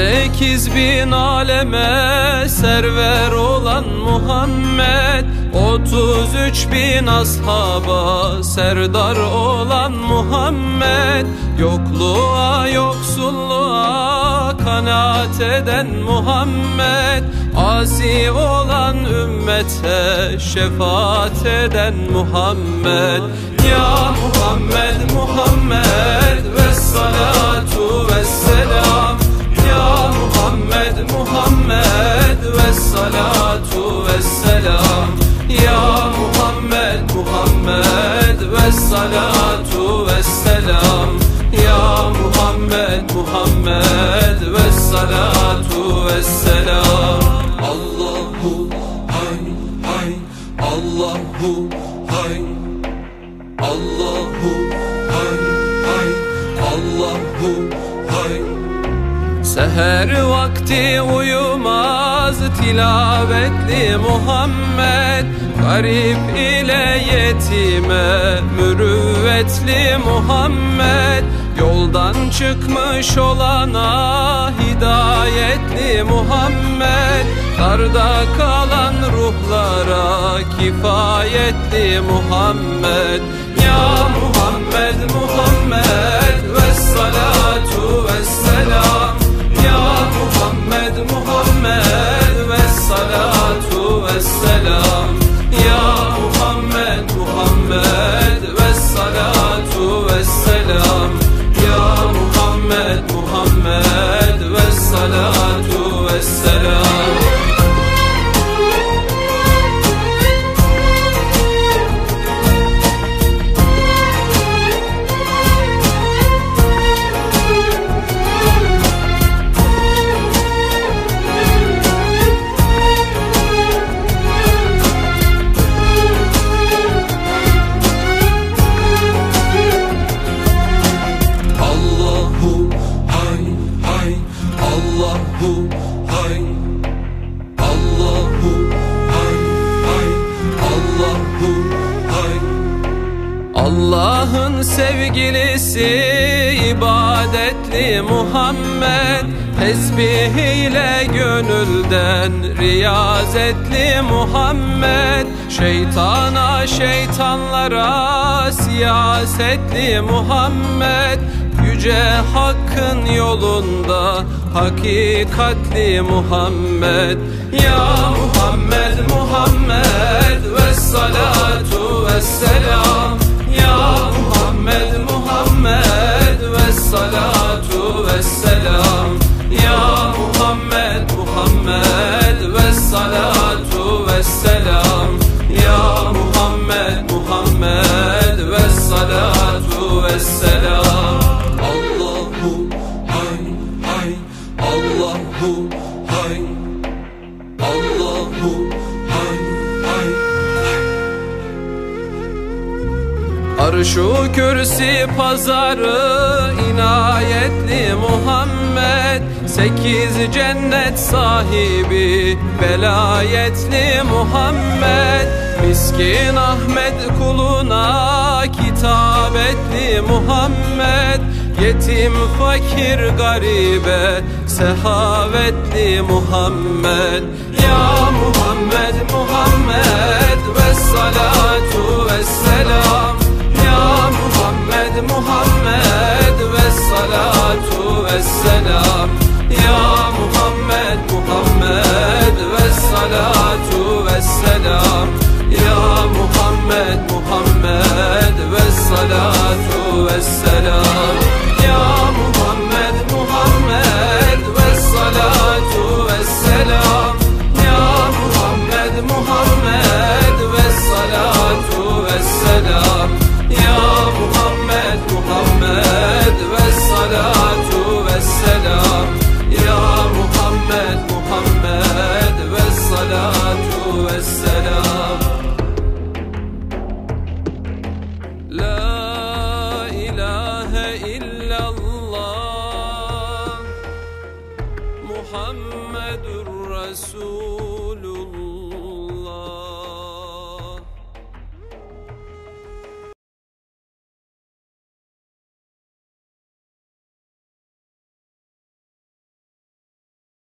Sekiz bin aleme server olan Muhammed Otuz üç bin ashaba serdar olan Muhammed. Yokluğa yoksulluğa kanaat eden Muhammed. Asi olan ümmete şefaat eden Muhammed. Ya Muhammed Muhammed ve salatu ve selam Muhammed Muhammed ve salatu ve selam Ya Muhammed Muhammed ve salatu ve selam Ya Muhammed Muhammed ve salatu ve selam Allahu hay hay Allahu hay Seher vakti uyumaz tilavetli Muhammed. Garip ile yetime mürüvvetli Muhammed. Yoldan çıkmış olana hidayetli Muhammed. Darda kalan ruhlara kifayetli Muhammed. Ya Muhammed Muhammed Allah'ın sevgilisi ibadetli Muhammed. Tesbih ile gönülden riyazetli Muhammed. Şeytana şeytanlara siyasetli Muhammed. Yüce Hakk'ın yolunda hakikatli Muhammed. Ya Muhammed Muhammed ve salatu ve Allahu hay. Allahu hay hay Arşu kürsi pazarı inayetli Muhammed. Sekiz cennet sahibi velayetli Muhammed. Miskin Ahmet kuluna kitabetli Muhammed Yetim fakir garibe sehavetli Muhammed. Ya Muhammed Muhammed ve salatu ve selam Ya Muhammed Muhammed ve salatu ve selam Ya Muhammed Muhammed ve salatu ve selam Ya Muhammed Muhammed ve salatu Jesus.